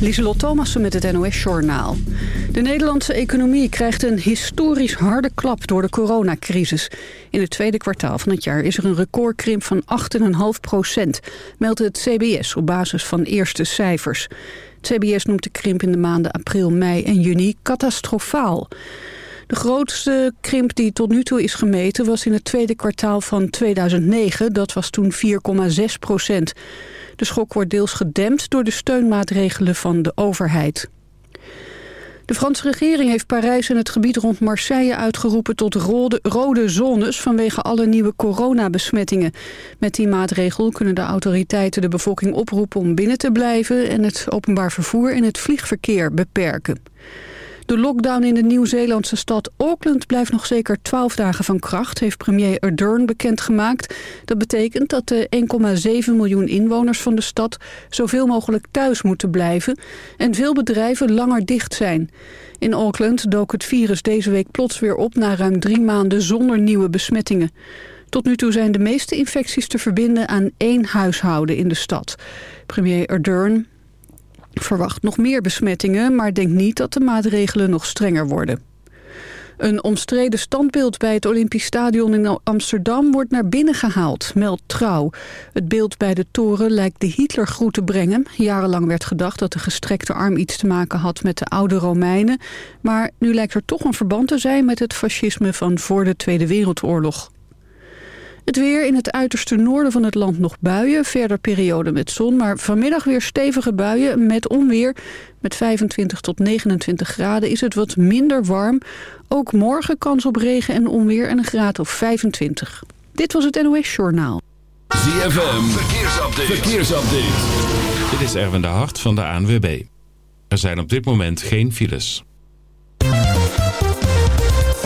Lieselot Thomassen met het NOS-journaal. De Nederlandse economie krijgt een historisch harde klap door de coronacrisis. In het tweede kwartaal van het jaar is er een recordkrimp van 8,5 procent... meldt het CBS op basis van eerste cijfers. Het CBS noemt de krimp in de maanden april, mei en juni catastrofaal. De grootste krimp die tot nu toe is gemeten was in het tweede kwartaal van 2009. Dat was toen 4,6 procent. De schok wordt deels gedempt door de steunmaatregelen van de overheid. De Franse regering heeft Parijs en het gebied rond Marseille uitgeroepen tot rode, zones vanwege alle nieuwe coronabesmettingen. Met die maatregel kunnen de autoriteiten de bevolking oproepen om binnen te blijven en het openbaar vervoer en het vliegverkeer beperken. De lockdown in de Nieuw-Zeelandse stad Auckland blijft nog zeker 12 dagen van kracht, heeft premier Ardern bekendgemaakt. Dat betekent dat de 1,7 miljoen inwoners van de stad zoveel mogelijk thuis moeten blijven en veel bedrijven langer dicht zijn. In Auckland dook het virus deze week plots weer op na ruim drie maanden zonder nieuwe besmettingen. Tot nu toe zijn de meeste infecties te verbinden aan één huishouden in de stad. Premier Ardern verwacht nog meer besmettingen, maar denkt niet dat de maatregelen nog strenger worden. Een omstreden standbeeld bij het Olympisch Stadion in Amsterdam wordt naar binnen gehaald, meldt Trouw. Het beeld bij de toren lijkt de Hitlergroet te brengen. Jarenlang werd gedacht dat de gestrekte arm iets te maken had met de oude Romeinen. Maar nu lijkt er toch een verband te zijn met het fascisme van voor de Tweede Wereldoorlog. Het weer in het uiterste noorden van het land nog buien. Verder periode met zon, maar vanmiddag weer stevige buien met onweer. Met 25 tot 29 graden is het wat minder warm. Ook morgen kans op regen en onweer en een graad of 25. Dit was het NOS Journaal. ZFM, verkeersupdate. verkeersupdate. Dit is Erwin de Hart van de ANWB. Er zijn op dit moment geen files.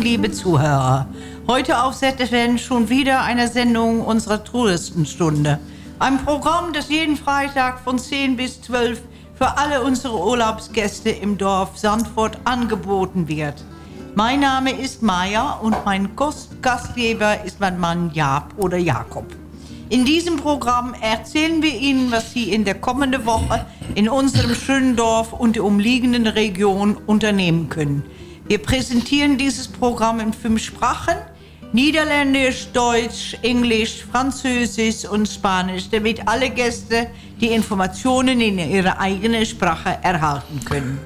Liebe Zuhörer. Heute auf ZFN schon wieder eine Sendung unserer Touristenstunde. Ein Programm, das jeden Freitag von 10 bis 12 für alle unsere Urlaubsgäste im Dorf Sandford angeboten wird. Mein Name ist Maya und mein Gastgeber ist mein Mann Jaap oder Jakob. In diesem Programm erzählen wir Ihnen, was Sie in der kommenden Woche in unserem schönen Dorf und der umliegenden Region unternehmen können. Wir präsentieren dieses Programm in fünf Sprachen, Niederländisch, Deutsch, Englisch, Französisch und Spanisch, damit alle Gäste die Informationen in ihrer eigen Sprache erhalten kunnen.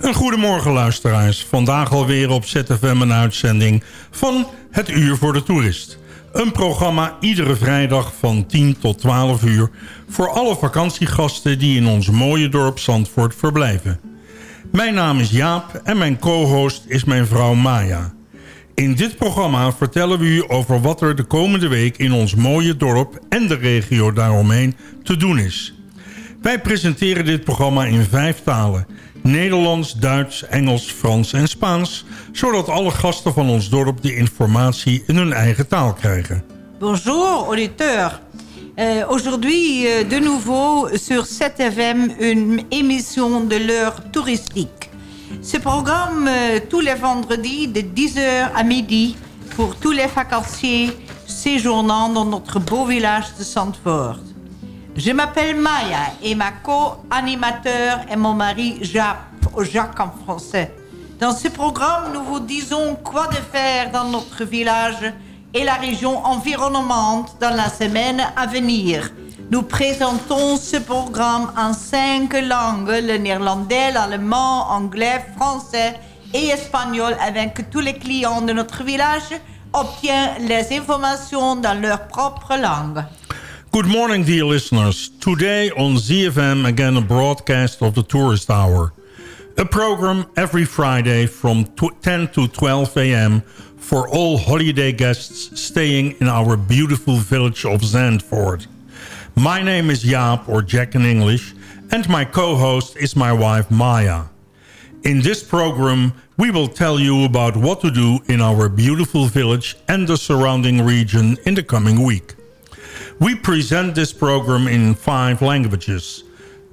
Een goedemorgen luisteraars. Vandaag alweer op ZFM een uitzending van Het Uur voor de Toerist. Een programma iedere vrijdag van 10 tot 12 uur... voor alle vakantiegasten die in ons mooie dorp Zandvoort verblijven. Mijn naam is Jaap en mijn co-host is mijn vrouw Maya. In dit programma vertellen we u over wat er de komende week... in ons mooie dorp en de regio daaromheen te doen is... Wij presenteren dit programma in vijf talen. Nederlands, Duits, Engels, Frans en Spaans. Zodat alle gasten van ons dorp de informatie in hun eigen taal krijgen. Bonjour auditeurs. Euh, Aujourd'hui, euh, de nouveau sur 7FM, une émission de l'heure touristique. Ce programme, euh, tous les vendredis, de 10h à midi, pour tous les vacanciers séjournant dans notre beau village de Zandvoort. Je m'appelle Maya et ma co-animateur est mon mari Jacques, Jacques en français. Dans ce programme, nous vous disons quoi de faire dans notre village et la région environnante dans la semaine à venir. Nous présentons ce programme en cinq langues, le néerlandais, l'allemand, anglais, français et espagnol, avec tous les clients de notre village obtiennent les informations dans leur propre langue. Good morning, dear listeners. Today on ZFM, again a broadcast of the Tourist Hour. A program every Friday from 10 to 12 a.m. for all holiday guests staying in our beautiful village of Zandvoort. My name is Jaap, or Jack in English, and my co-host is my wife Maya. In this program, we will tell you about what to do in our beautiful village and the surrounding region in the coming week. We present this program in five languages.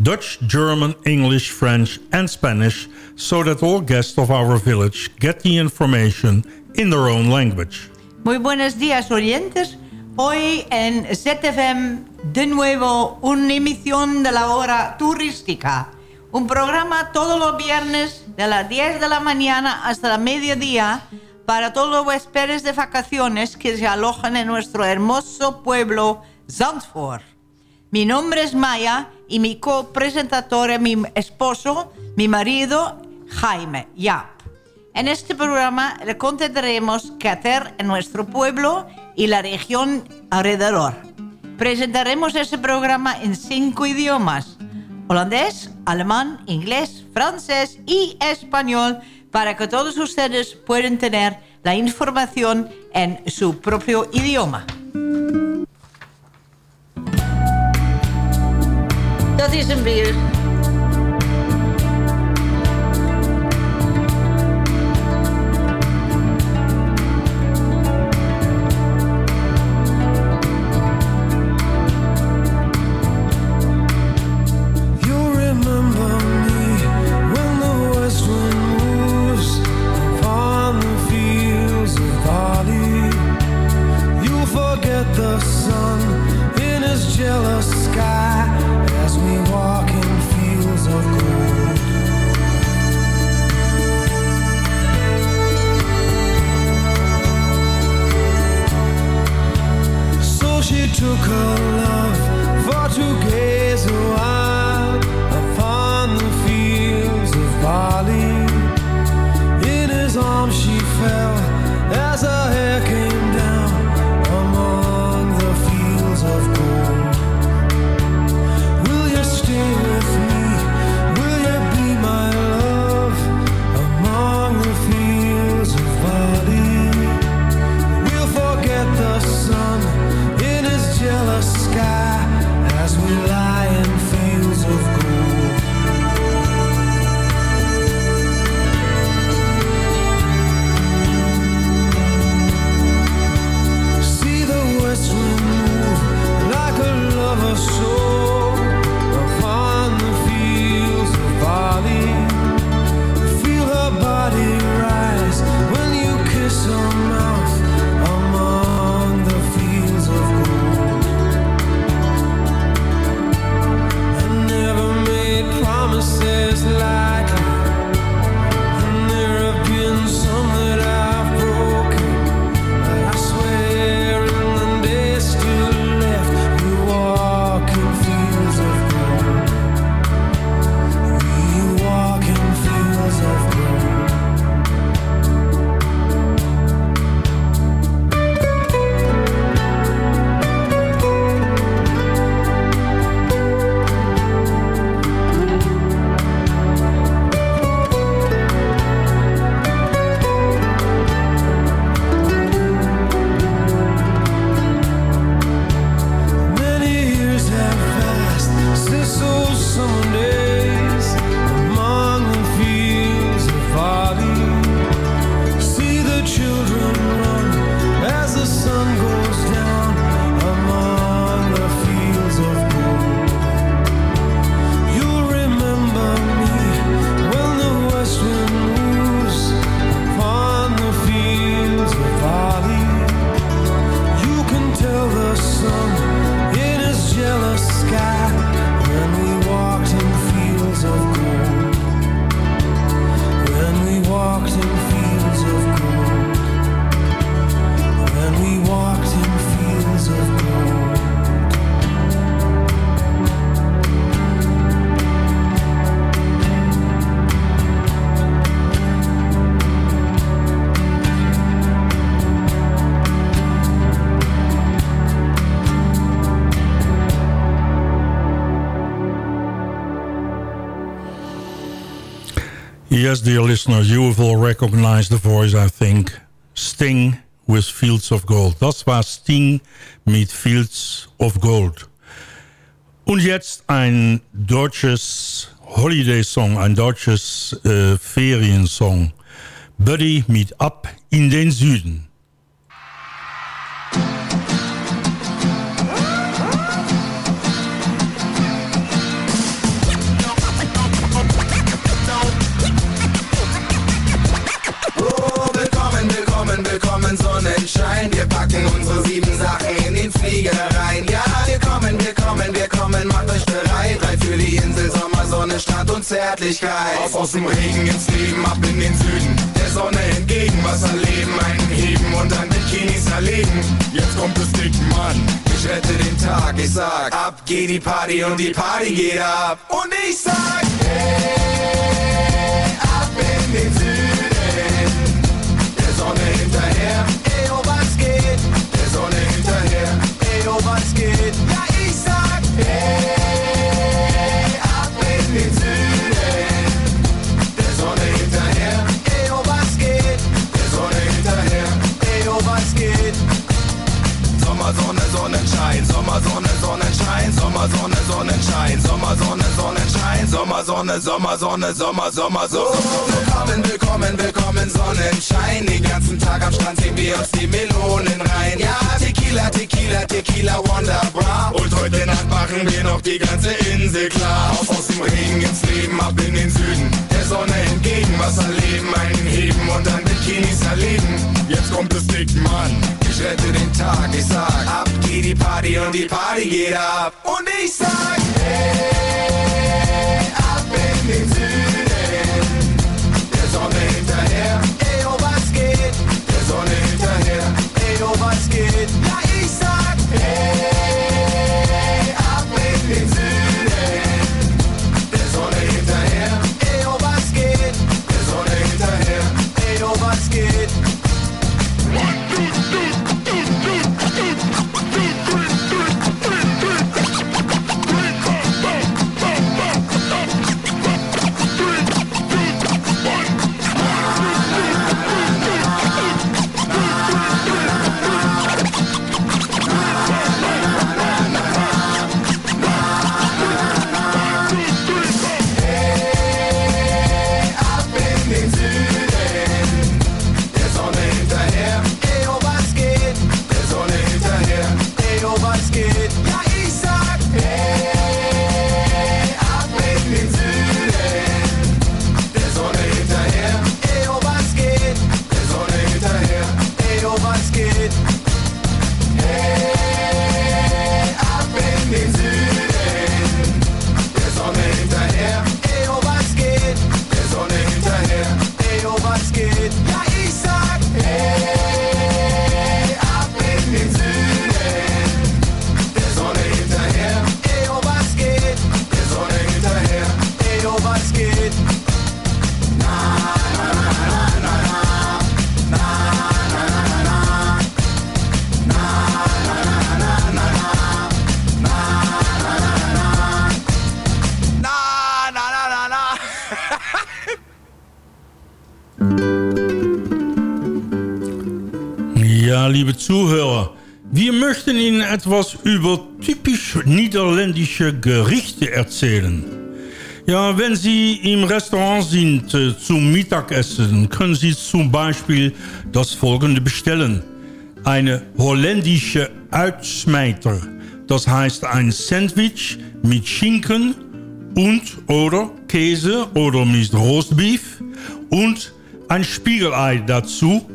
Dutch, German, English, French and Spanish so that all guests of our village get the information in their own language. Muy buenos días, oyentes. Hoy en ZFM, de nuevo, una emisión de la hora turística. Un programa todos los viernes de las 10 de la mañana hasta la mediodía para todos los huéspedes de vacaciones que se alojan en nuestro hermoso pueblo Zandvoort. Mi nombre es Maya y mi co-presentador es mi esposo, mi marido, Jaime Yap. En este programa le contaremos qué hacer en nuestro pueblo y la región alrededor. Presentaremos ese programa en cinco idiomas. Holandés, alemán, inglés, francés y español para que todos ustedes puedan tener la información en su propio idioma. Dat is weer. Yes, dear listeners, you have all recognized the voice, I think. Sting with Fields of Gold. Das war Sting mit Fields of Gold. Und jetzt ein deutsches Holiday-Song, ein deutsches äh, Feriensong. Buddy mit Ab in den Süden. Willkommen, Sonnenschein. Wir packen unsere sieben Sachen in den Flieger rein. Ja, wir kommen, wir kommen, wir kommen, macht euch bereit. Rein für die Insel, Sommer, Sonne, Strand und Zärtlichkeit. Auf aus dem Regen ins Leben, ab in den Süden. Der Sonne entgegen, was erleben, einen heben und dann Bikinis erleben. Jetzt kommt es dick, Mann. Ich rette den Tag, ich sag, ab geht die Party und die Party geht ab. Und ich sag, hey, ab in den Süden. Oh, was geht? Ja, ich sag, hey, ab in den Süden. Der Sonne hinterher, ey, oh, was geht? Der Sonne hinterher, ey, oh, was geht? Sommer, Sonne, Sonnenschein, Sommer, Sonne, Sonnenschein, Sommer, Sonne, Sonnenschein, Sommer, Sonne, Sonnenschein, Sommer, Sonne, Sommer, Sonne, Sommer, Sommer, so. Willkommen, willkommen, willkommen, Sonnenschein. Den ganzen Tag am Strand sehen wir uns die Melonen rein. Tequila, Tequila, Tequila, Wonderbra. Und heute Nacht machen wir noch die ganze Insel klar. Auf aus dem Regen ins Leben, ab in den Süden. Der Sonne entgegen, was erleben, einen heben und dann Bikinis erleben. Jetzt kommt es dick, Mann. Ich rette den Tag, ich sag, ab geht die Party und die Party geht ab. Und ich sag, hey, ab in den Süden. Der Sonne hinterher, ey, oh, was geht? Der Sonne hinterher, ey, oh, was geht? Hey. Zuhörer, wir möchten Ihnen etwas über typisch niederländische Gerichte erzählen. Ja, wenn Sie im Restaurant sind äh, zum Mittagessen, können Sie zum Beispiel das folgende bestellen. Eine holländische Uitsmijter. Das heißt ein Sandwich mit Schinken und oder Käse oder mit Roastbeef und ein Spiegelei dazu.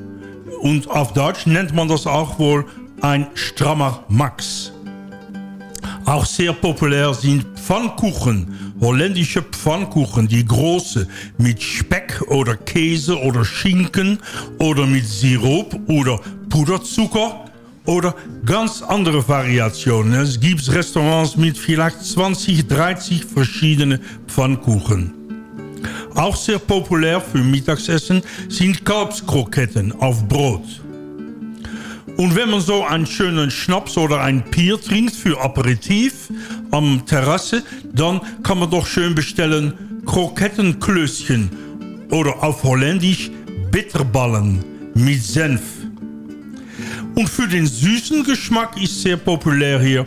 Und auf Deutsch nennt man das auch wohl ein strammer Max. Auch sehr populär sind Pfannkuchen, holländische Pfannkuchen, die große, mit Speck oder Käse oder Schinken oder mit Sirup oder Puderzucker oder ganz andere Variationen. Es gibt Restaurants mit vielleicht 20, 30 verschiedene Pfannkuchen. Auch sehr populär für Mittagessen sind Kalbskroketten auf Brot. Und wenn man so einen schönen Schnaps oder ein Bier trinkt für Aperitif am Terrasse, dann kann man doch schön bestellen Krokettenklößchen oder auf Holländisch Bitterballen mit Senf. Und für den süßen Geschmack ist sehr populär hier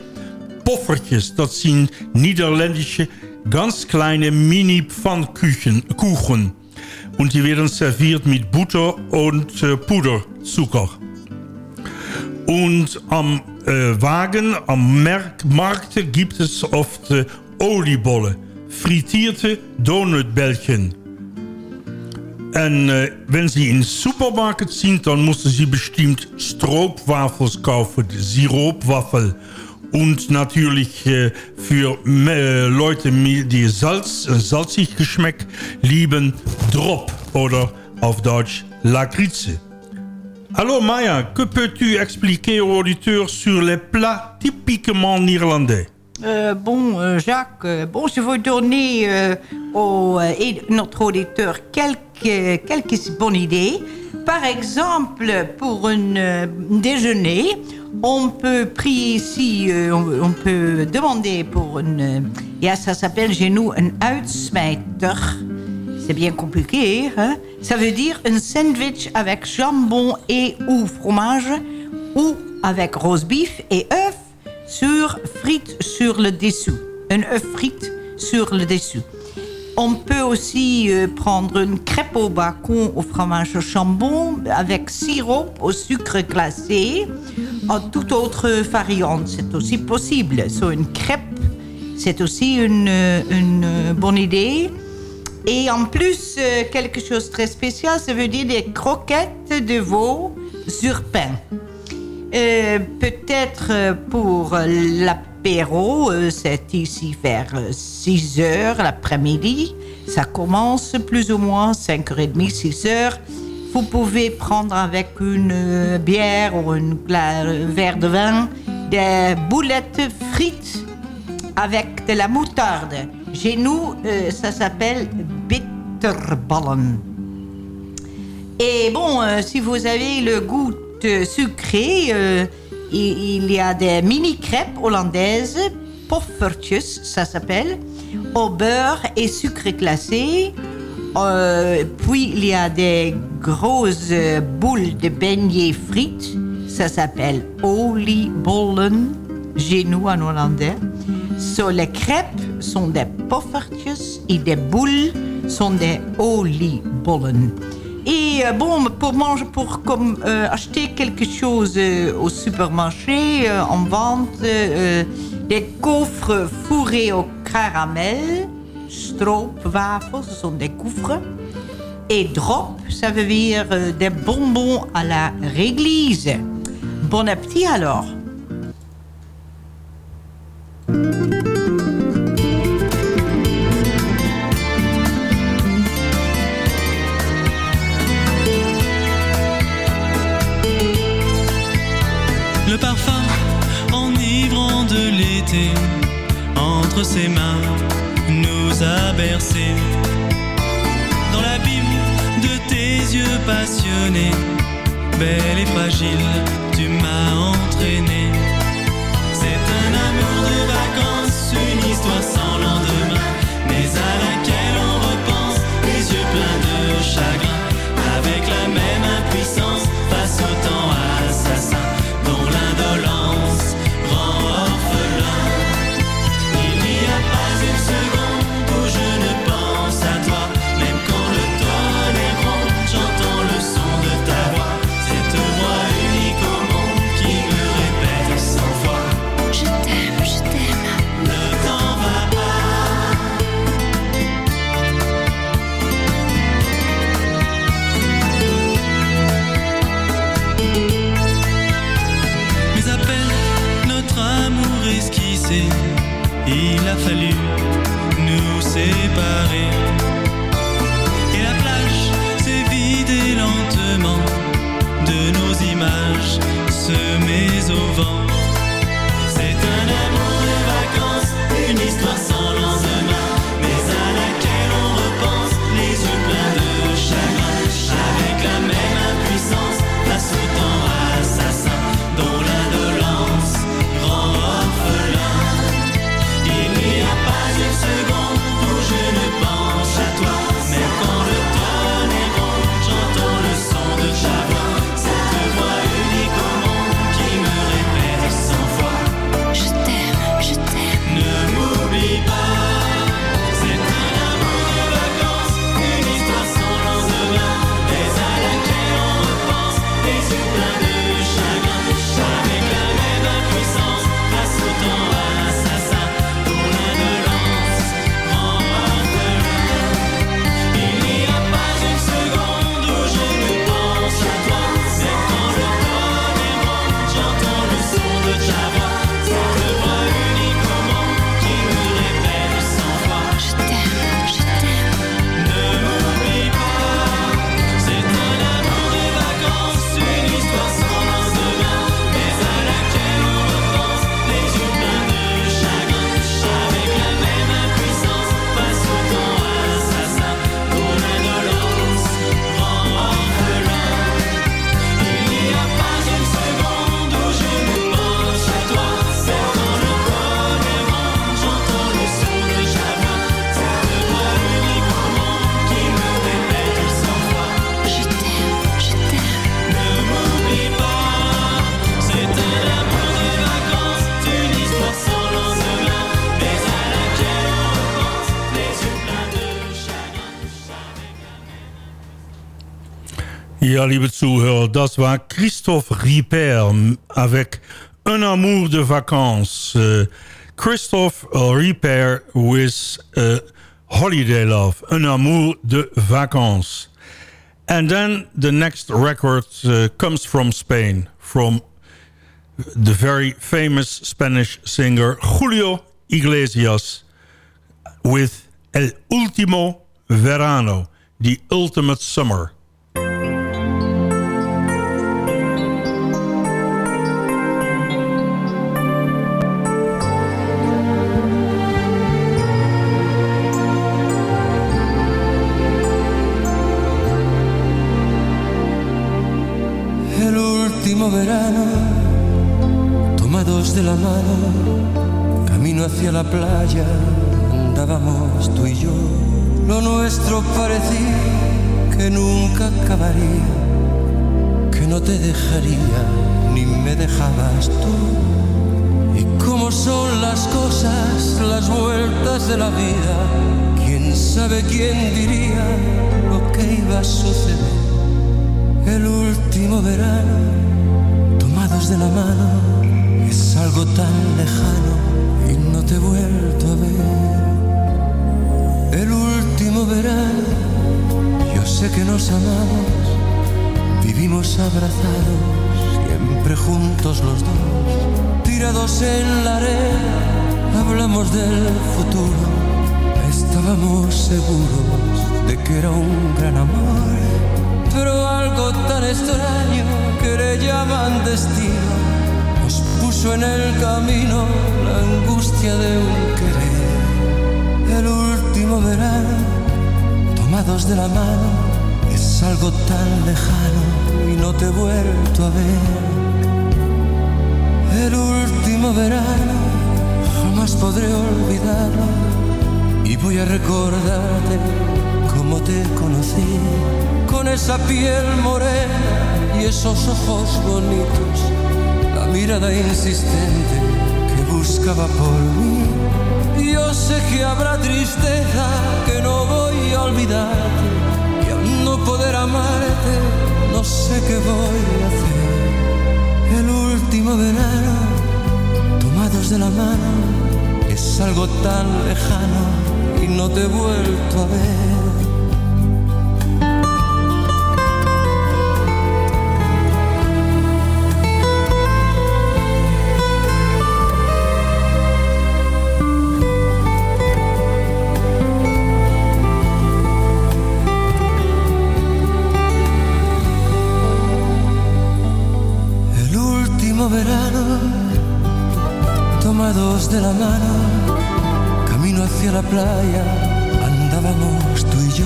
Poffertjes. Das sind niederländische, ganz kleine Mini-Pfannkuchen. Und die werden serviert mit Butter und äh, Puderzucker. Und am äh, Wagen, am Markt, gibt es oft äh, Oliebollen, frittierte Donutbällchen. En äh, wenn Sie in Supermarkt sind, dann müssen Sie bestimmt Stroopwafels kaufen, Siropwaffel. Und natürlich äh, für äh, Leute, die Salz, äh, salzig Geschmack lieben, Drop oder auf Deutsch Lakritze. Alors Maya, que peux-tu expliquer aux auditeurs sur les plats typiquement néerlandais Euh, bon, euh, Jacques, euh, bon, je vais donner euh, au, euh, et notre auditeur quelques, quelques bonnes idées. Par exemple, pour un euh, déjeuner, on peut prier ici, euh, on, peut demander pour une... ja, ça s'appelle chez nous un uitsmijter. C'est bien compliqué, hein? Ça veut dire un sandwich avec jambon et ou fromage, ou avec rose beef et œufs sur frites sur le dessous. Un œuf frite sur le dessous. On peut aussi euh, prendre une crêpe au bacon au fromage au jambon avec sirop au sucre glacé. En toute autre variante, c'est aussi possible. So, une crêpe, c'est aussi une, bonne idée. Et en plus, euh, quelque chose de très spécial, ça veut dire des croquettes de veau sur pain. Euh, Peut-être pour euh, euh, c'est ici vers euh, 6 heures l'après-midi. Ça commence plus ou moins 5h30, 6 heures. Vous pouvez prendre avec une euh, bière ou un verre de vin des boulettes frites avec de la moutarde. Chez nous, euh, ça s'appelle bitterballen. Et bon, euh, si vous avez le goût sucré, euh, il, y a des mini crêpes hollandaises, poffertjes, ça s'appelle, au beurre et sucre glacé. Euh, puis il y a des grosses boules de beignets frites, ça s'appelle oliebollen, chez nous en hollandais. So, les crêpes sont des poffertjes et des boules sont des oliebollen. Et euh, bon, pour manger, pour euh, acheter quelque chose euh, au supermarché, on vend des coffres fourrés au caramel, stroopwafels, ce sont des coffres. Et drop, ça veut dire des bonbons à la réglise. Bon appétit alors. Entre ses mains nous a bercés. Dans l'abîme de tes yeux passionnés, belle et fragile, tu m'as entraîné. C'est un amour de vacances, une histoire sans lendemain, Ja, liebe Zuhörer, das war Christophe Ripper avec Un amour de vacances. Uh, Christophe Ripper with uh, Holiday Love, Un amour de vacances. And then the next record uh, comes from Spain, from the very famous Spanish singer Julio Iglesias with El Último Verano, the ultimate summer. El último verano, tomados de la mano, es algo tan lejano y no te he vuelto a ver. El último verano, yo sé que nos amamos, vivimos abrazados, siempre juntos los dos, tirados en la arena, hablamos del futuro, estábamos seguros de que era un gran amor pero algo tan extraño que le llaman destino nos puso en el camino la angustia de un querer. El último verano, tomados de la mano, es algo tan lejano y no te he vuelto a ver. El último verano, jamás podré olvidarlo y voy a recordarte cómo te conocí con esa piel morena y esos ojos bonitos, la mirada insistente que buscaba por mí. Yo sé que habrá tristeza que no voy a olvidarte y al no poder amarte no sé qué voy a hacer. El último verano, tomados de la mano, es algo tan lejano y no te he vuelto a ver. Tomados de la mano, camino hacia la playa, andábamos tú y yo.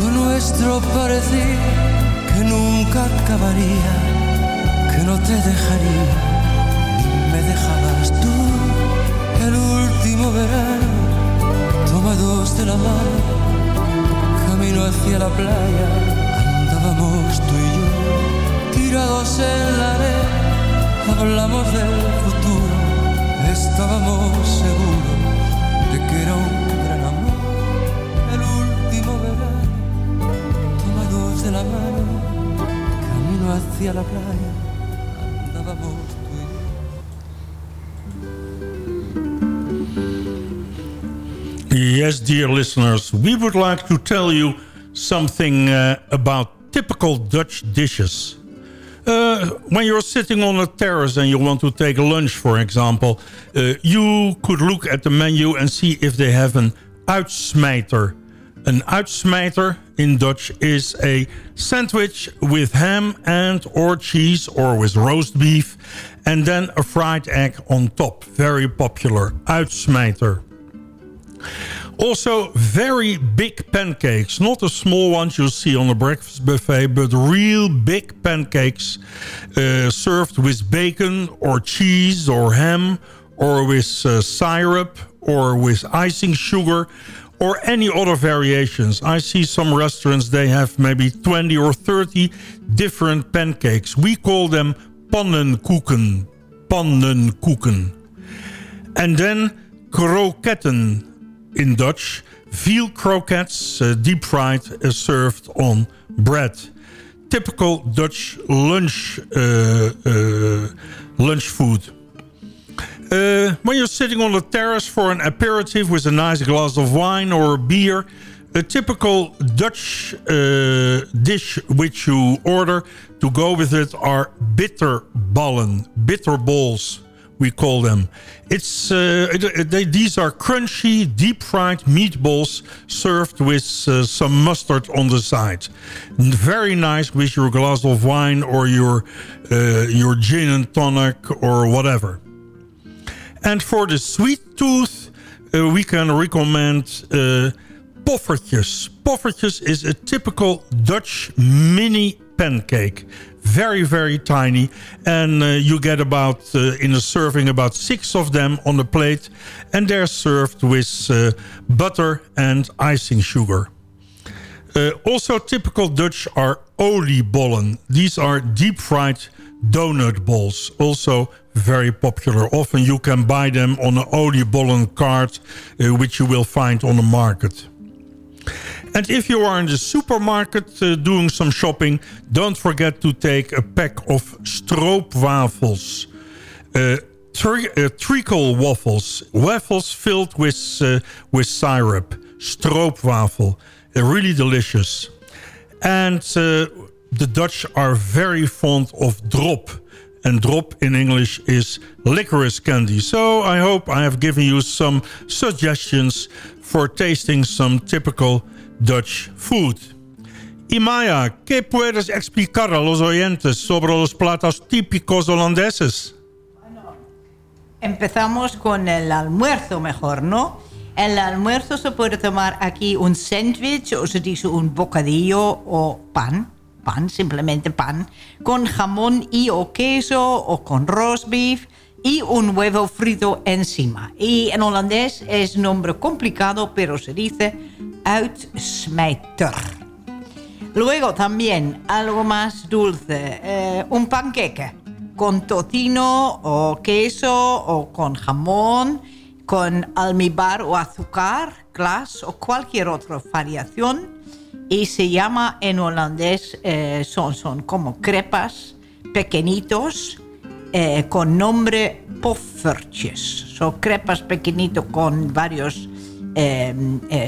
Lo nuestro parecía que nunca acabaría, que no te dejaría, ni me dejabas tú. El último verano, tomados de la mano, camino hacia la playa, andábamos tú y yo tirados en la arena, hablamos del futuro, estábamos seguros de que era un gran amor. El último verano, tomados de la mano, camino hacia la playa, andábamos. Yes, dear listeners, we would like to tell you something uh, about typical Dutch dishes. When you're sitting on a terrace and you want to take lunch, for example, uh, you could look at the menu and see if they have an uitsmijter. An uitsmijter in Dutch is a sandwich with ham and or cheese or with roast beef and then a fried egg on top. Very popular. Uitsmijter. Also, very big pancakes. Not the small ones you see on a breakfast buffet, but real big pancakes uh, served with bacon or cheese or ham or with uh, syrup or with icing sugar or any other variations. I see some restaurants, they have maybe 20 or 30 different pancakes. We call them pannenkoeken. Pannenkoeken. And then kroketten in Dutch. Veal croquettes, uh, deep fried, uh, served on bread. typical Dutch lunch uh, uh, lunch food. Uh, when you're sitting on the terrace for an aperitif with a nice glass of wine or beer, a typical Dutch uh, dish which you order to go with it are bitterballen, bitter balls we call them. It's uh, they, these are crunchy, deep-fried meatballs served with uh, some mustard on the side. Very nice with your glass of wine or your uh, your gin and tonic or whatever. And for the sweet tooth, uh, we can recommend uh, poffertjes. Poffertjes is a typical Dutch mini pancake. Very, very tiny. And uh, you get about, uh, in a serving, about six of them on the plate. And they're served with uh, butter and icing sugar. Uh, also typical Dutch are oliebollen. These are deep-fried donut balls. Also very popular. Often you can buy them on an oliebollen cart, uh, which you will find on the market. And if you are in the supermarket uh, doing some shopping... don't forget to take a pack of stroopwafels. Uh, tri uh, treacle waffles. Waffles filled with, uh, with syrup. Stroopwafel. Really delicious. And the Dutch are very fond of drop. And drop in English is licorice candy. So I hope I have given you some suggestions for tasting some typical Dutch food. Imaya, ¿qué puedes explicar a los oyentes sobre los platos típicos holandeses? Empezamos con el almuerzo mejor, ¿no? El almuerzo se puede tomar aquí un sándwich o se dice un bocadillo o pan, pan, simplemente pan, con jamón y o queso o con roast beef y un huevo frito encima. Y en holandés es nombre complicado, pero se dice uitsmijter. Luego también algo más dulce, eh, un panqueque con tocino o queso o con jamón, con almíbar o azúcar, glas o cualquier otra variación. Y se llama en holandés, eh, son, son como crepas pequeñitos eh, con nombre poffertjes. Son crepas pequeñitos con varios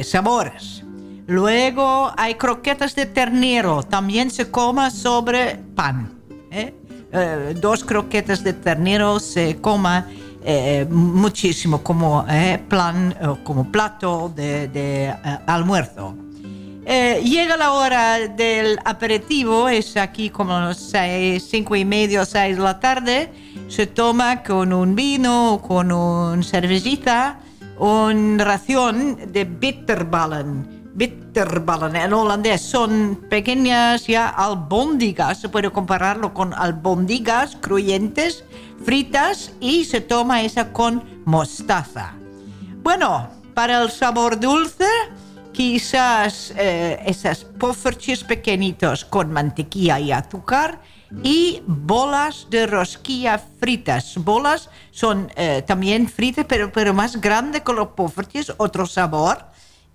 sabores. Luego hay croquetas de ternero, también se coma sobre pan. ¿eh? Eh, dos croquetas de ternero se coma eh, muchísimo como, eh, plan, eh, como plato de, de, eh, almuerzo. Eh, llega la hora del aperitivo, es aquí como las seis, cinco y medio, seis de la tarde. Se toma con un vino, con una cervecita, ración de bitterballen. Bitterballen en holandés son pequeñas ya albóndigas, se puede compararlo con albóndigas crujientes, fritas y se toma esa con mostaza. Bueno, para el sabor dulce, quizás eh, esas poffertjes pequeñitos con mantequilla y azúcar y bolas de rosquilla fritas. Bolas son eh, también fritas, pero, pero más grandes que los poffertjes, otro sabor.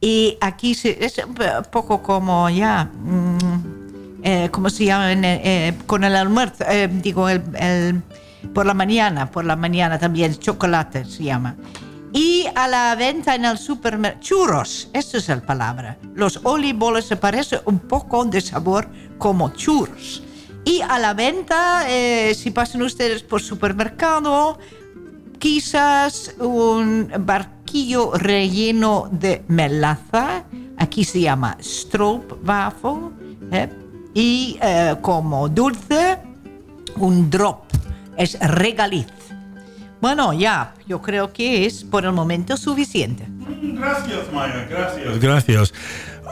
Y aquí se, es un poco como ya, mm, eh, ¿cómo se llama? Eh, con el almuerzo, eh, digo, el, el, por la mañana, por la mañana también, chocolate se llama. Y a la venta en el supermercado, churros, esa es la palabra. Los oliboles se parecen un poco de sabor como churros. Y a la venta, eh, si pasan ustedes por supermercado, quizás un barquillo relleno de melaza, aquí se llama stroopwafel, ¿eh? y eh, como dulce, un drop, es regaliz. Bueno, ya, yo creo que es por el momento suficiente. Gracias, Maya. Gracias. Gracias.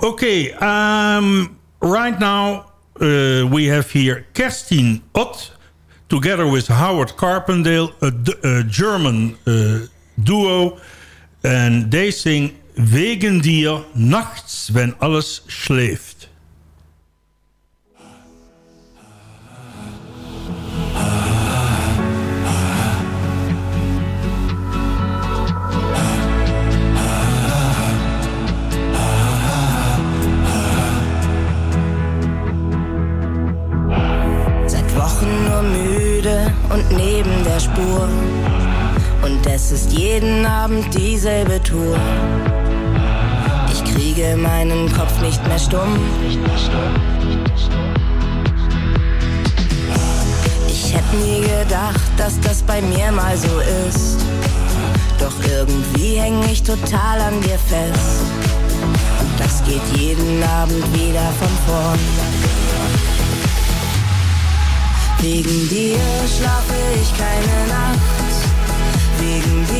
Okay, um, right now we have here Kerstin Ott, together with Howard Carpendale, a, a German uh, duo, and they sing Wegen dir nachts, wenn alles schläft. Und neben der Spur. Und es ist jeden Abend dieselbe Tour. Ich kriege meinen Kopf nicht mehr stumm. Ich hätte nie gedacht, dass das bei mir mal so ist. Doch irgendwie häng ich total an dir fest. Und das geht jeden Abend wieder von vorn. Wegen dir schlafe ich keine Nacht. Wegen dir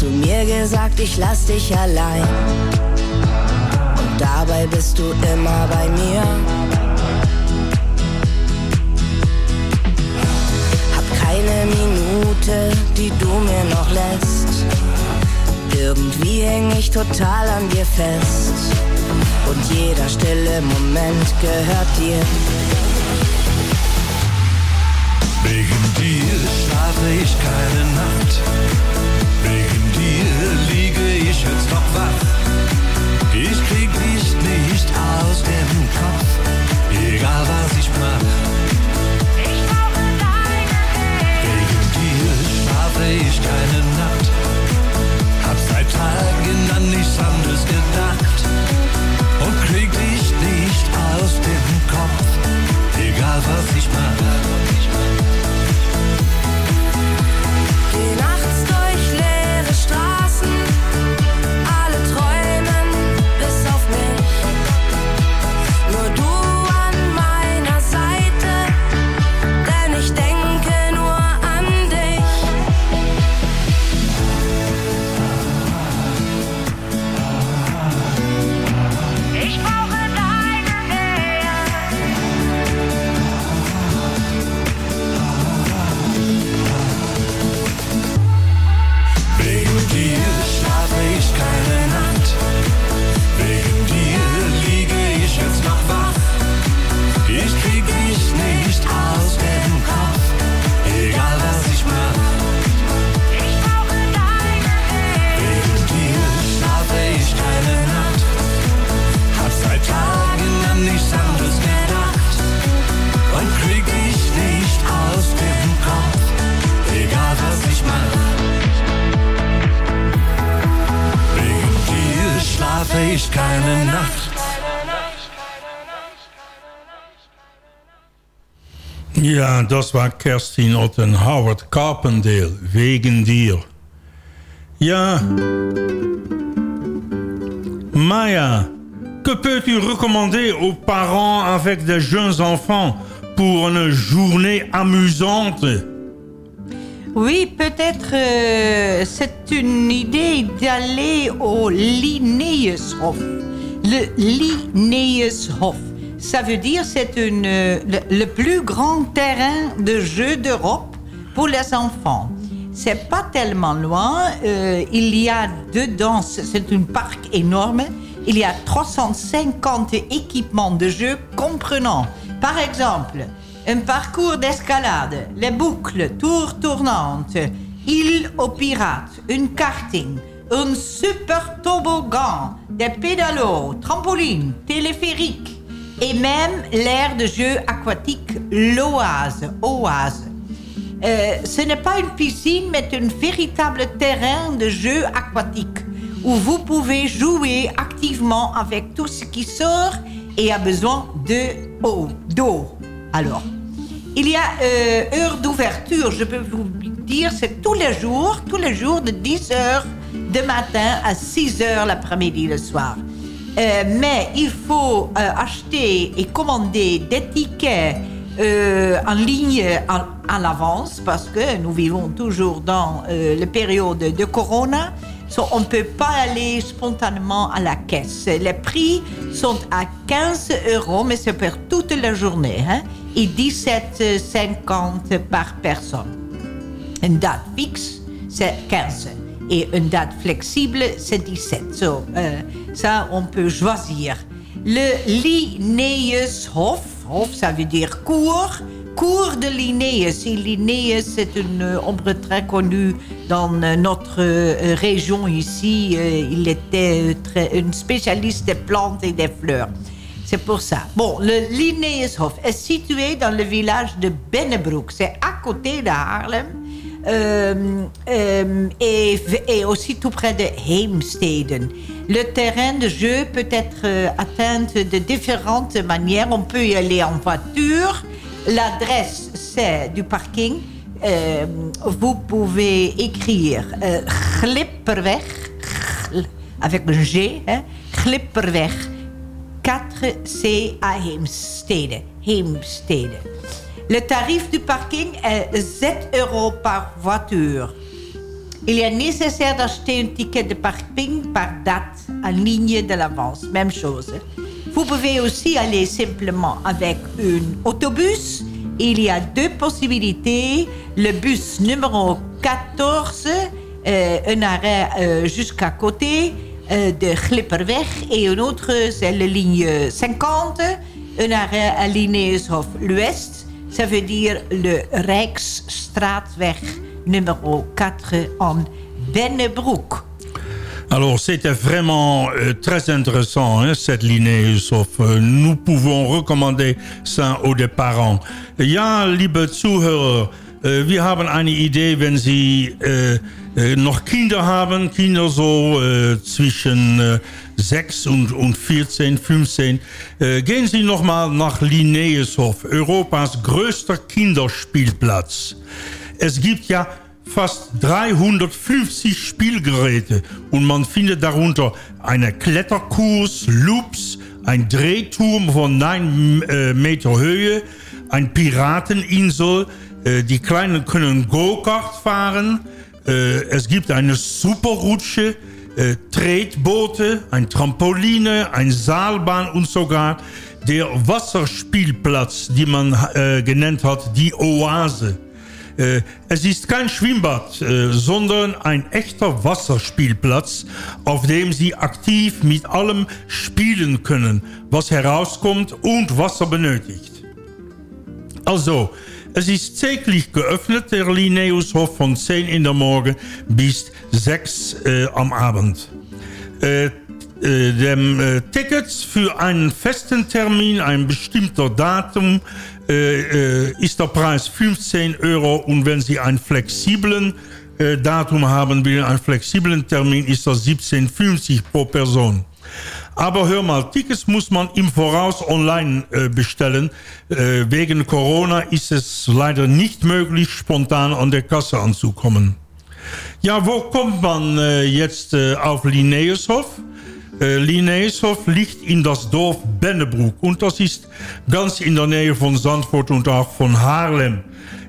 zu mir gesagt, ich lass dich allein. Und dabei bist du immer bei mir. Hab keine Minute, die du mir noch lässt. Irgendwie häng ich total an dir fest. Und jeder stille Moment gehört dir. Wegen dir schlafe ich keine Nacht. Liege ich jetzt noch wach. Ich krieg dich nicht aus dem Kopf, egal was ich mach. Wegen dir schlafe ich keine Nacht. Hab seit Tagen an nichts anderes gedacht. Und krieg dich nicht aus dem Kopf, egal was ich mach. Geh Ja, dat was Kerstin Ott en Howard Carpendale, Wegen dir. Ja. Maya, que peux-tu recommander aux parents avec de jeunes enfants pour une journée amusante? Oui, peut-être euh, c'est une idée d'aller au Linnaeushof. Le Linnaeushof, ça veut dire c'est une le, le plus grand terrain de jeu d'Europe pour les enfants. C'est pas tellement loin. euh, il y a dedans, c'est un parc énorme. Il y a 350 équipements de jeu comprenant, par exemple, un parcours d'escalade, les boucles, tours tournantes, île aux pirates, une karting, un super toboggan, des pédalos, trampolines, téléphériques et même l'aire de jeu aquatique, l'Oase. Oase. Euh, ce n'est pas une piscine, mais un véritable terrain de jeu aquatique où vous pouvez jouer activement avec tout ce qui sort et a besoin de eau, d'eau. Alors, il y a euh, heure d'ouverture, je peux vous dire, c'est tous les jours, tous les jours de 10 heures de matin à 6 heures l'après-midi le soir. Euh, mais il faut euh, acheter et commander des tickets euh, en ligne à l'avance parce que nous vivons toujours dans la période de Corona. On ne peut pas aller spontanément à la caisse. Les prix sont à 15 euros, mais c'est pour toute la journée. Hein, et 17,50 par personne. Une date fixe, c'est 15. Et une date flexible, c'est 17. So, euh, ça, on peut choisir. Le Linnaeushof, Hof, ça veut dire cours, cours de Linnaeus. Et Linnaeus, c'est une euh, ombre très connue dans notre euh, région ici. Euh, il était très, un spécialiste des plantes et des fleurs. C'est pour ça. Bon, le Linnaeushof est situé dans le village de Bennebroek. C'est à côté de Haarlem. Euh, euh, et, et aussi tout près de Heemsteden. Le terrain de jeu peut être euh, atteint de différentes manières. On peut y aller en voiture. L'adresse, c'est du parking. Euh, vous pouvez écrire euh, Glipperweg, gl- avec un G, hein, Glipperweg 4C à Heemstede. Heemstede. Le tarif du parking est 7 euros par voiture. Il est nécessaire d'acheter un ticket de parking par date en ligne de l'avance. Même chose. Vous pouvez aussi aller simplement avec un autobus. Il y a deux possibilités. Le bus numéro 14, euh, un arrêt euh, jusqu'à côté euh, de Glipperweg. Et un autre, c'est la ligne 50, un arrêt à Linnaeushof l'Ouest. Ça veut dire le Rijksstraatweg numéro 4 en Bennebroek. Alors, c'était vraiment euh, très intéressant, hein, cette Linnaeushof. Euh, nous pouvons recommander ça aux des parents. Ja, liebe Zuhörer, äh, wir haben eine Idee, wenn Sie äh, noch Kinder haben, Kinder so äh, zwischen äh, 6 und, und 14, 15, äh, gehen Sie noch mal nach Linnaeushof, Europas größter Kinderspielplatz. Es gibt ja fast 350 Spielgeräte und man findet darunter einen Kletterkurs, Loops, ein Drehturm von 9 äh, Meter Höhe, ein Pirateninsel, äh, die Kleinen können Go-Kart fahren, äh, es gibt eine Superrutsche, äh, Tretboote, ein Trampoline, ein Saalbahn und sogar der Wasserspielplatz, die man äh, genannt hat, die Oase. Äh, es ist kein Schwimmbad, äh, sondern ein echter Wasserspielplatz, auf dem Sie aktiv mit allem spielen können, was herauskommt und Wasser benötigt. Also, es ist täglich geöffnet, der Linnaeushof von 10 in der Morgen bis 6 äh, am Abend. Äh, äh, äh, Tickets für einen festen Termin, ein bestimmter Datum, äh, ist der Preis 15 Euro und wenn Sie einen flexiblen Datum haben will, einen flexiblen Termin, ist das 17,50 pro Person. Aber hör mal, Tickets muss man im Voraus online äh, bestellen. Äh, wegen Corona ist es leider nicht möglich, spontan an der Kasse anzukommen. Ja, wo kommt man äh, jetzt äh, auf Linnaeushof? Äh, Linnaeushof liegt in das Dorf Bennebroek und das ist ganz in der Nähe von Zandvoort und auch von Haarlem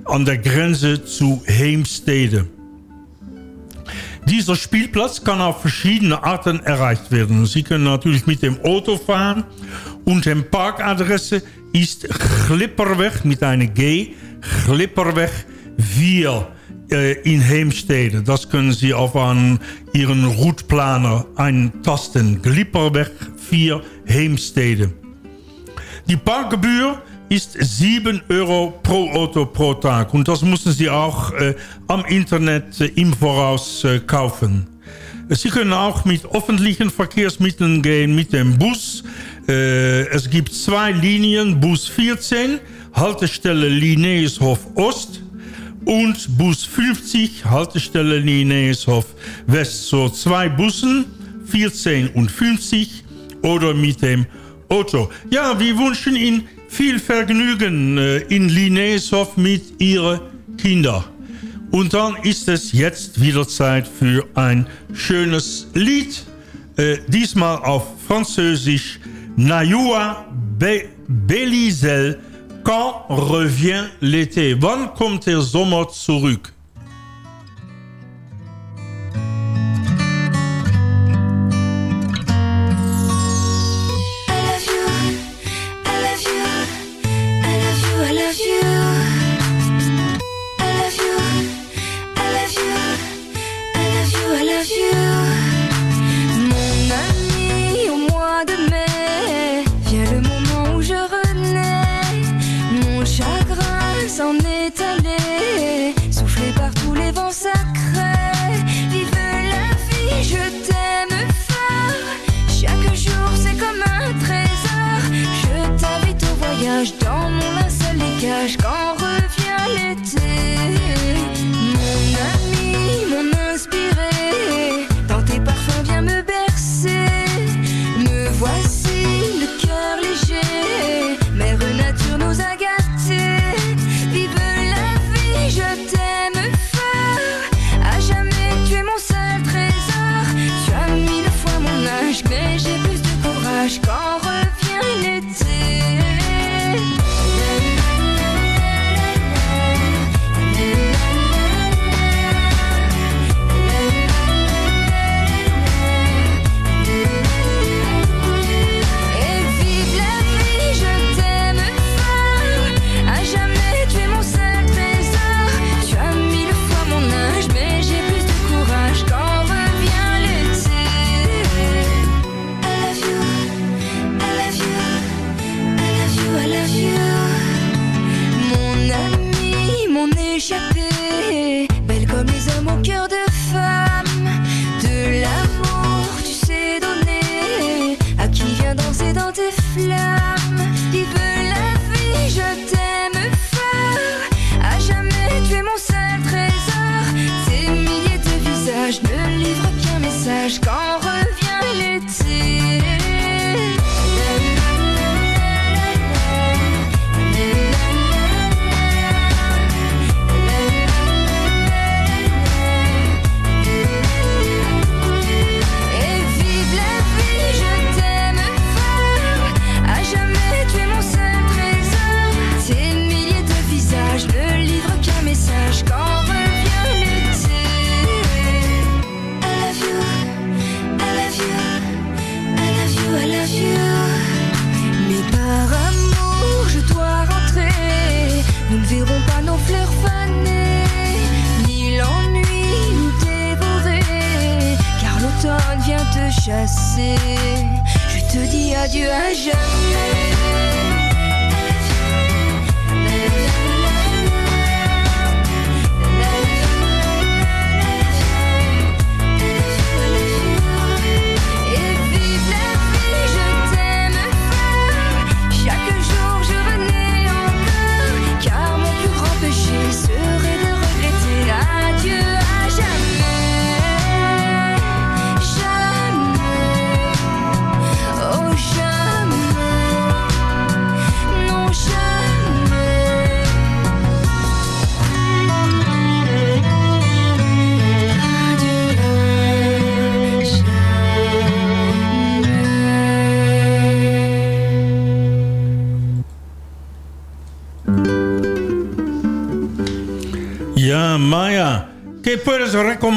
an der Grenze zu Heemstede. Dieser Spielplatz kann auf verschiedene Arten erreicht werden. Sie können natürlich mit dem Auto fahren und die Parkadresse ist Glipperweg mit einem G, Glipperweg 4 äh, in Heemstede. Das können Sie auf einen, Ihren Routeplaner eintasten. Glipperweg 4 Heemstede. Die Parkgebühr ist 7 Euro pro Auto pro Tag. Und das müssen Sie auch äh, am Internet äh, im Voraus äh, kaufen. Sie können auch mit öffentlichen Verkehrsmitteln gehen, mit dem Bus. Äh, es gibt zwei Linien, Bus 14, Haltestelle Linnaeushof Ost und Bus 50, Haltestelle Linnaeushof West. So zwei Bussen, 14 und 50 oder mit dem Auto. Ja, wir wünschen Ihnen viel Vergnügen äh, in Linnaeushof mit Ihren Kindern. Und dann ist es jetzt wieder Zeit für ein schönes Lied. Äh, diesmal auf Französisch. Najua Be Belisel, quand revient l'été? Wann kommt der Sommer zurück?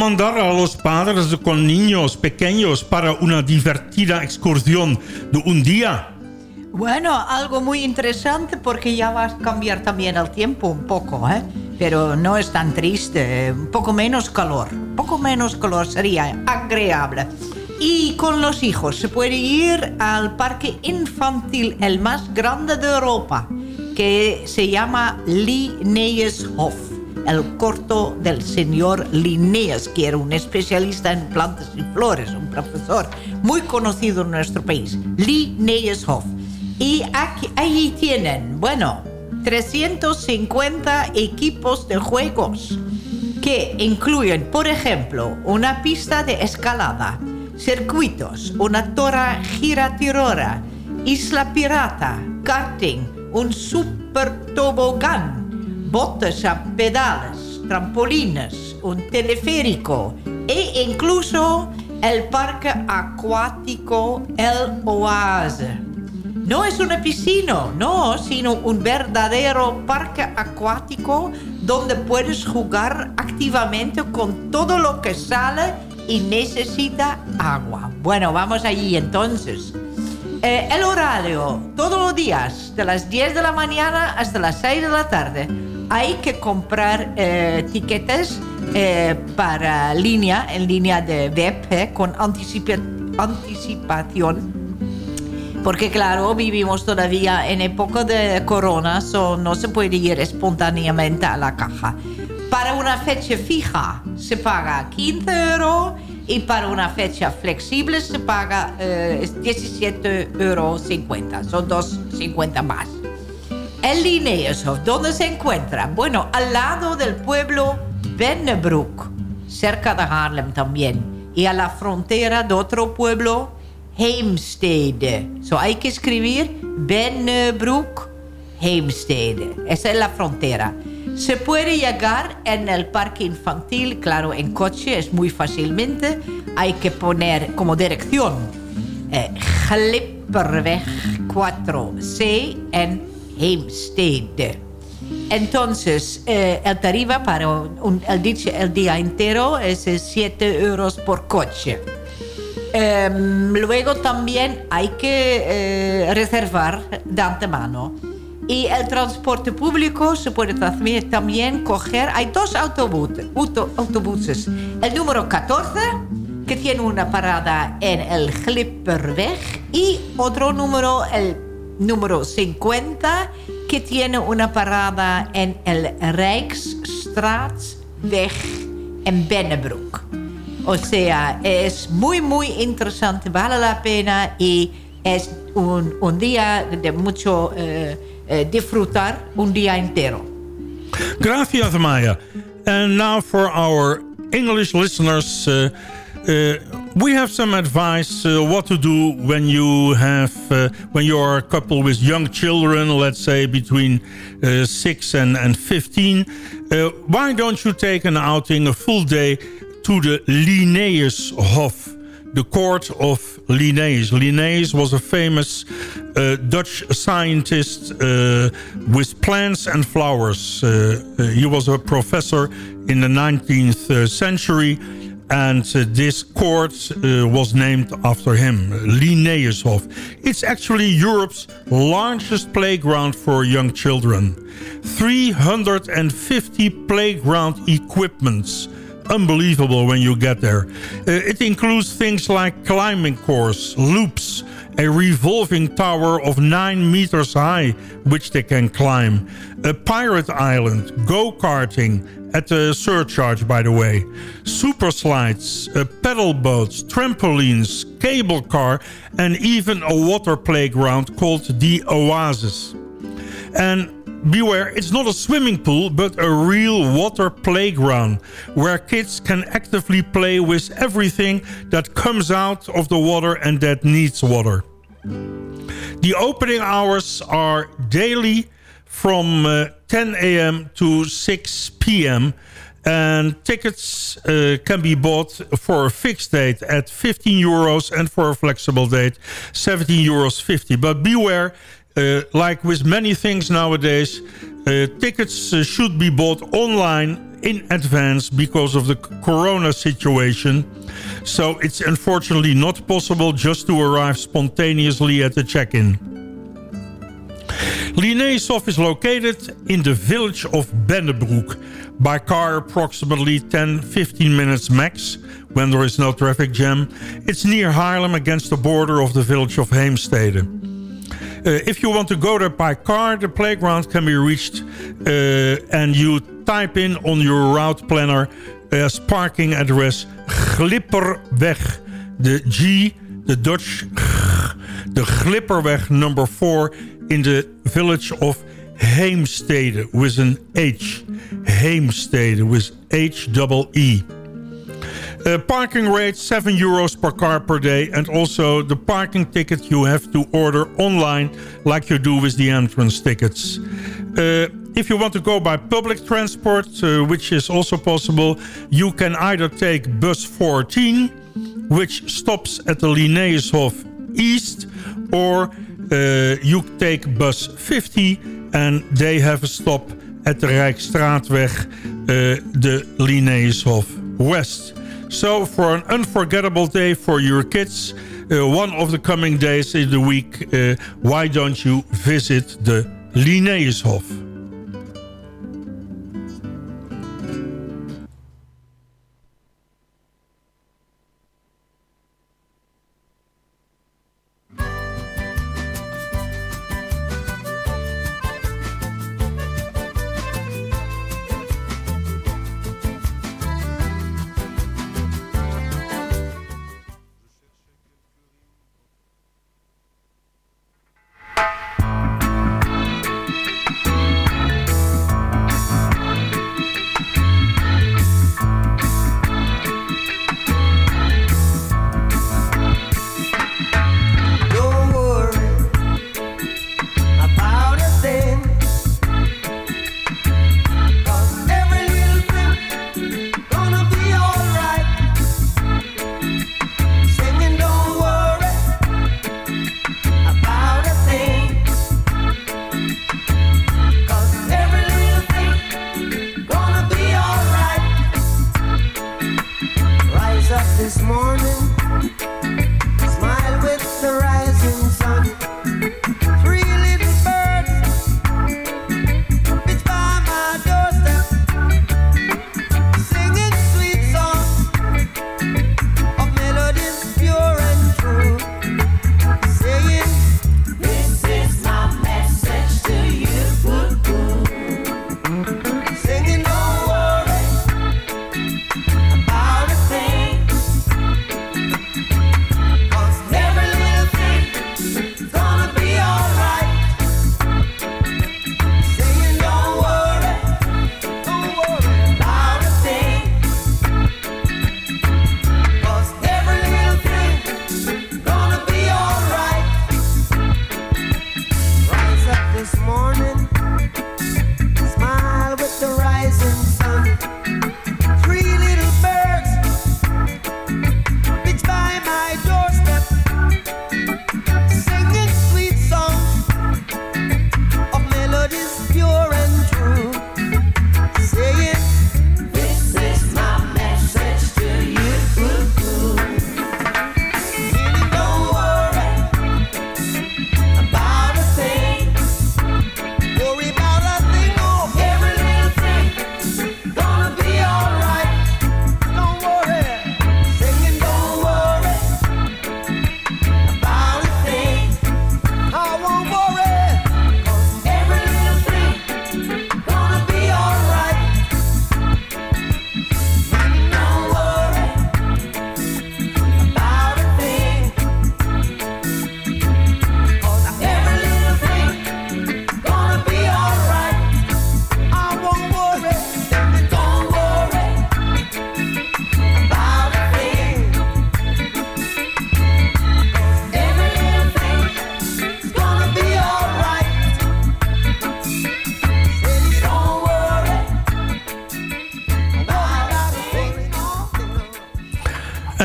Recomendar a los padres con niños pequeños para una divertida excursión de un día? Bueno, algo muy interesante porque ya va a cambiar también el tiempo un poco, ¿eh? Pero no es tan triste, un poco menos calor. Poco menos calor sería agradable. Y con los hijos se puede ir al parque infantil, el más grande de Europa, que se llama Linnaeushof, el corto del señor Linnaeus, que era un especialista en plantas y flores, un profesor muy conocido en nuestro país. Linnaeushof. Y aquí, ahí tienen, bueno, 350 equipos de juegos que incluyen, por ejemplo, una pista de escalada, circuitos, una torre giratirora, isla pirata, karting, un super tobogán, botes a pedales, trampolines, un teleférico e incluso el parque acuático El Oase. No es una piscina, no, sino un verdadero parque acuático donde puedes jugar activamente con todo lo que sale y necesita agua. Bueno, vamos allí entonces. Eh, el horario, todos los días, de las 10 de la mañana hasta las 6 de la tarde. Hay que comprar eh, tiquetes eh, para línea, en línea de web, eh, con anticipa- anticipación. Porque claro, vivimos todavía en época de corona, so no se puede ir espontáneamente a la caja. Para una fecha fija se paga 15 euros y para una fecha flexible se paga eh, 17,50 euros. Son 2,50 más. El Linnaeushof, ¿dónde se encuentra? Bueno, al lado del pueblo Bennebroek, cerca de Haarlem también. Y a la frontera de otro pueblo, Heemstede. So, hay que escribir Bennebroek, Heemstede. Esa es la frontera. Se puede llegar en el parque infantil, claro, en coche es muy fácilmente. Hay que poner como dirección eh, Glipperweg 4C en Heemstede. Entonces, eh, el tarifa para un- el, di- el día entero es eh, 7 euros por coche. Em, luego también hay que eh, reservar de antemano. Y el transporte público se puede también, también coger. Hay dos autobuses, auto- autobuses. El número 14, que tiene una parada en el Glipperweg. Y otro número, el número 50, que tiene una parada en el Rijksstraatweg en Bennebroek. O sea, es muy, muy interesante, vale la pena y es un, un día de mucho eh, eh, disfrutar, un día entero. Gracias, Maya. And now for our English listeners, uh, uh, we have some advice uh, what to do when you have uh, when you are a couple with young children, let's say between uh, six and and fifteen. Uh, why don't you take an outing, a full day, to the Linnaeus Hof? the court of Linnaeus. Linnaeus was a famous uh, Dutch scientist uh, with plants and flowers. Uh, uh, he was a professor in the 19th uh, century and this court uh, was named after him, Linnaeushof. It's actually Europe's largest playground for young children. 350 playground equipments unbelievable when you get there. Uh, it includes things like climbing course, loops, a revolving tower of 9 meters high, which they can climb, a pirate island, go-karting, at the surcharge by the way, super slides, uh, pedal boats, trampolines, cable car and even a water playground called the Oasis. And beware, it's not a swimming pool, but a real water playground where kids can actively play with everything that comes out of the water and that needs water. The opening hours are daily from uh, 10 a.m. to 6 p.m. And tickets uh, can be bought for a fixed date at 15 euros and for a flexible date 17 euros 50. But beware, uh, like with many things nowadays, uh, tickets uh, should be bought online in advance because of the corona situation. So it's unfortunately not possible just to arrive spontaneously at the check-in. Linnaeushof is located in the village of Bennebroek. By car approximately 10-15 minutes max when there is no traffic jam. It's near Haarlem against the border of the village of Heemstede. Uh, if you want to go there by car, the playground can be reached uh, and you type in on your route planner as parking address Glipperweg. The G, the Dutch the Glipperweg number 4 in the village of Heemstede with an H. Heemstede with H-double-E. Uh, parking rate 7 euros per car per day and also the parking ticket you have to order online like you do with the entrance tickets. Uh, if you want to go by public transport, uh, which is also possible, you can either take bus 14, which stops at the Linnaeushof East, or uh, you take bus 50 and they have a stop at the Rijkstraatweg, uh, the Linnaeushof West. So for an unforgettable day for your kids, uh, one of the coming days in the week, why don't you visit the Linnaeushof?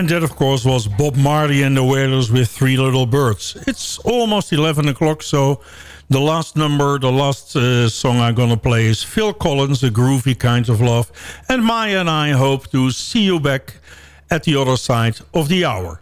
That, of course, was Bob Marley and the Wailers with Three Little Birds. It's almost 11 o'clock, so the last number, the last uh, song I'm gonna play is Phil Collins, A Groovy Kind of Love. And Maya and I hope to see you back at the other side of the hour.